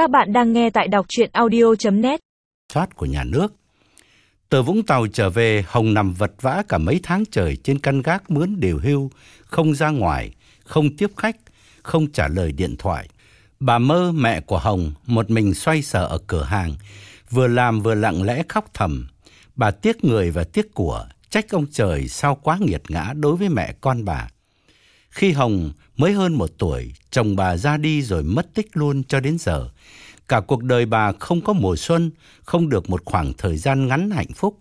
Các bạn đang nghe tại đọc chuyện audio.net Soát của nhà nước Từ Vũng Tàu trở về, Hồng nằm vật vã cả mấy tháng trời trên căn gác mướn đều hưu, không ra ngoài, không tiếp khách, không trả lời điện thoại. Bà Mơ, mẹ của Hồng, một mình xoay sở ở cửa hàng, vừa làm vừa lặng lẽ khóc thầm. Bà tiếc người và tiếc của, trách ông trời sao quá nghiệt ngã đối với mẹ con bà. Khi Hồng mới hơn một tuổi, chồng bà ra đi rồi mất tích luôn cho đến giờ. Cả cuộc đời bà không có mùa xuân, không được một khoảng thời gian ngắn hạnh phúc.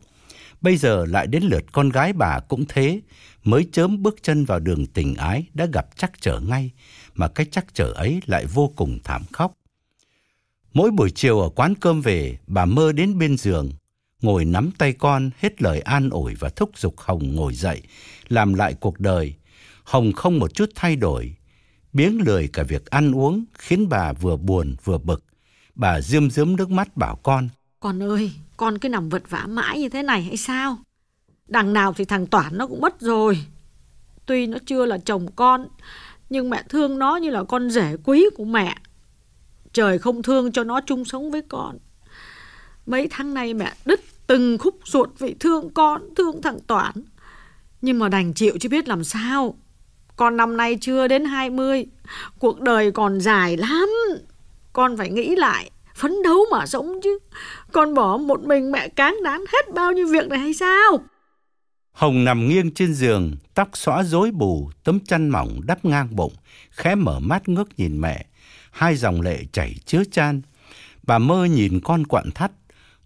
Bây giờ lại đến lượt con gái bà cũng thế, mới chớm bước chân vào đường tình ái đã gặp chắc trở ngay, mà cái chắc trở ấy lại vô cùng thảm khốc. Mỗi buổi chiều ở quán cơm về, bà mơ đến bên giường, ngồi nắm tay con hết lời an ủi và thúc giục Hồng ngồi dậy, làm lại cuộc đời. Hồng không một chút thay đổi, biếng lười cả việc ăn uống khiến bà vừa buồn vừa bực. Bà rơm rớm nước mắt bảo con. Con ơi, con cứ nằm vật vã mãi như thế này hay sao? Đằng nào thì thằng Toản nó cũng mất rồi. Tuy nó chưa là chồng con, nhưng mẹ thương nó như là con rể quý của mẹ. Trời không thương cho nó chung sống với con. Mấy tháng nay mẹ đứt từng khúc ruột vì thương con, thương thằng Toản. Nhưng mà đành chịu chứ biết làm sao. Con năm nay chưa đến 20, cuộc đời còn dài lắm. Con phải nghĩ lại, phấn đấu mà sống chứ. Con bỏ một mình mẹ cáng đáng hết bao nhiêu việc này hay sao? Hồng nằm nghiêng trên giường, tóc xõa rối bù, tấm chăn mỏng đắp ngang bụng, khẽ mở mắt ngước nhìn mẹ. Hai dòng lệ chảy chứa chan. Bà mơ nhìn con quặn thắt.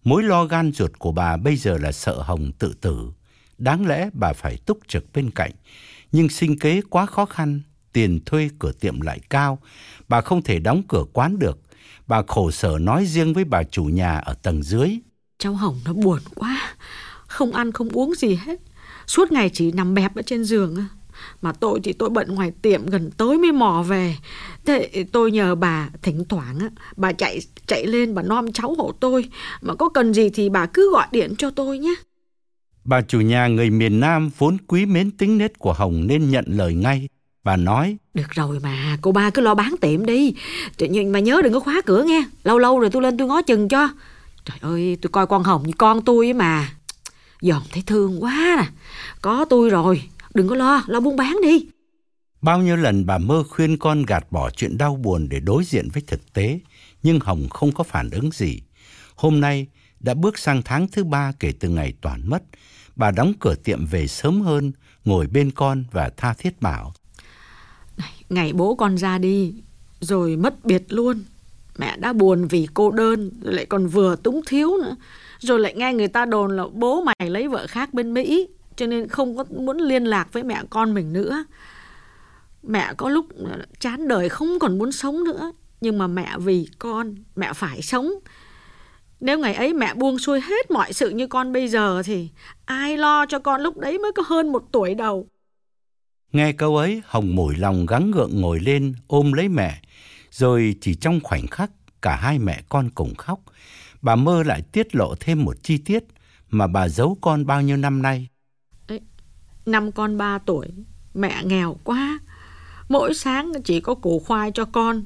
Mối lo gan ruột của bà bây giờ là sợ Hồng tự tử. Đáng lẽ bà phải túc trực bên cạnh. Nhưng sinh kế quá khó khăn, tiền thuê cửa tiệm lại cao. Bà không thể đóng cửa quán được. Bà khổ sở nói riêng với bà chủ nhà ở tầng dưới. Cháu Hồng nó buồn quá, không ăn không uống gì hết. Suốt ngày chỉ nằm bẹp ở trên giường. Mà tôi thì tôi bận ngoài tiệm gần tối mới mò về. Thế tôi nhờ bà thỉnh thoảng bà chạy chạy lên bà nom cháu hộ tôi. Mà có cần gì thì bà cứ gọi điện cho tôi nhé. Bà chủ nhà người miền Nam vốn quý mến tính nết của Hồng nên nhận lời ngay. Bà nói, Được rồi mà, cô ba cứ lo bán tiệm đi. Nhưng mà nhớ đừng có khóa cửa nghe. Lâu lâu rồi tôi lên tôi ngó chừng cho. Trời ơi, tôi coi con Hồng như con tôi ấy mà. Dòm thấy thương quá nè. Có tôi rồi, đừng có lo, lo buôn bán đi. bao nhiêu lần bà mơ khuyên con gạt bỏ chuyện đau buồn để đối diện với thực tế, nhưng Hồng không có phản ứng gì. Hôm nay đã bước sang tháng thứ ba kể từ ngày Toàn mất. Bà đóng cửa tiệm về sớm hơn, ngồi bên con và tha thiết bảo. Ngày bố con ra đi, rồi mất biệt luôn. Mẹ đã buồn vì cô đơn, rồi lại còn vừa túng thiếu nữa. Rồi lại nghe người ta đồn là bố mày lấy vợ khác bên Mỹ, cho nên không có muốn liên lạc với mẹ con mình nữa. Mẹ có lúc chán đời không còn muốn sống nữa, nhưng mà mẹ vì con, mẹ phải sống. Nếu ngày ấy mẹ buông xuôi hết mọi sự như con bây giờ thì ai lo cho con lúc đấy mới có hơn một tuổi đầu. Nghe câu ấy, Hồng mủi lòng gắng gượng ngồi lên ôm lấy mẹ, rồi chỉ trong khoảnh khắc cả hai mẹ con cùng khóc. Bà mơ lại tiết lộ thêm một chi tiết mà bà giấu con bao nhiêu năm nay. Năm con 3 tuổi, mẹ nghèo quá. Mỗi sáng chỉ có củ khoai cho con.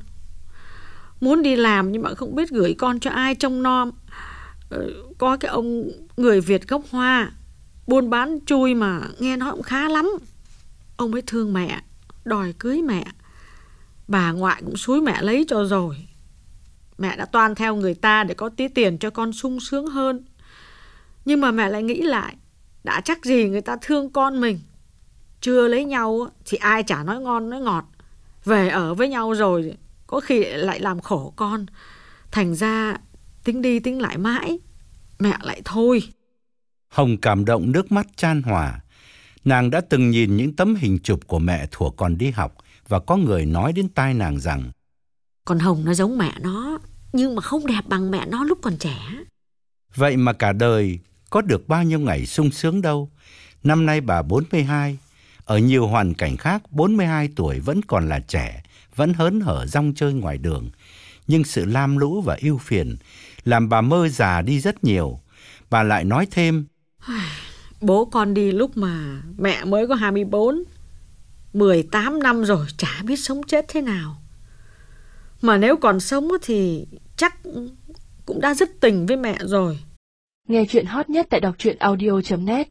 Muốn đi làm nhưng mà không biết gửi con cho ai trông nom. Ờ, có cái ông người Việt gốc Hoa, buôn bán chui mà nghe nói cũng khá lắm. Ông ấy thương mẹ, đòi cưới mẹ. Bà ngoại cũng xúi mẹ lấy cho rồi. Mẹ đã toan theo người ta để có tí tiền cho con sung sướng hơn. Nhưng mà mẹ lại nghĩ lại, đã chắc gì người ta thương con mình. Chưa lấy nhau thì ai chả nói ngon nói ngọt. Về ở với nhau rồi, có khi lại làm khổ con. Thành ra tính đi tính lại mãi, mẹ lại thôi. Hồng cảm động nước mắt chan hòa. Nàng đã từng nhìn những tấm hình chụp của mẹ thuở còn đi học và có người nói đến tai nàng rằng Còn Hồng nó giống mẹ nó, nhưng mà không đẹp bằng mẹ nó lúc còn trẻ. Vậy mà cả đời có được bao nhiêu ngày sung sướng đâu. Năm nay bà 42, ở nhiều hoàn cảnh khác 42 tuổi vẫn còn là trẻ, vẫn hớn hở rong chơi ngoài đường. Nhưng sự lam lũ và ưu phiền làm bà mơ già đi rất nhiều. Bà lại nói thêm, Bố con đi lúc mà mẹ mới có 24 18 năm rồi chả biết sống chết thế nào Mà nếu còn sống thì chắc cũng đã rất tình với mẹ rồi. Nghe chuyện hot nhất tại đọc truyện audio.net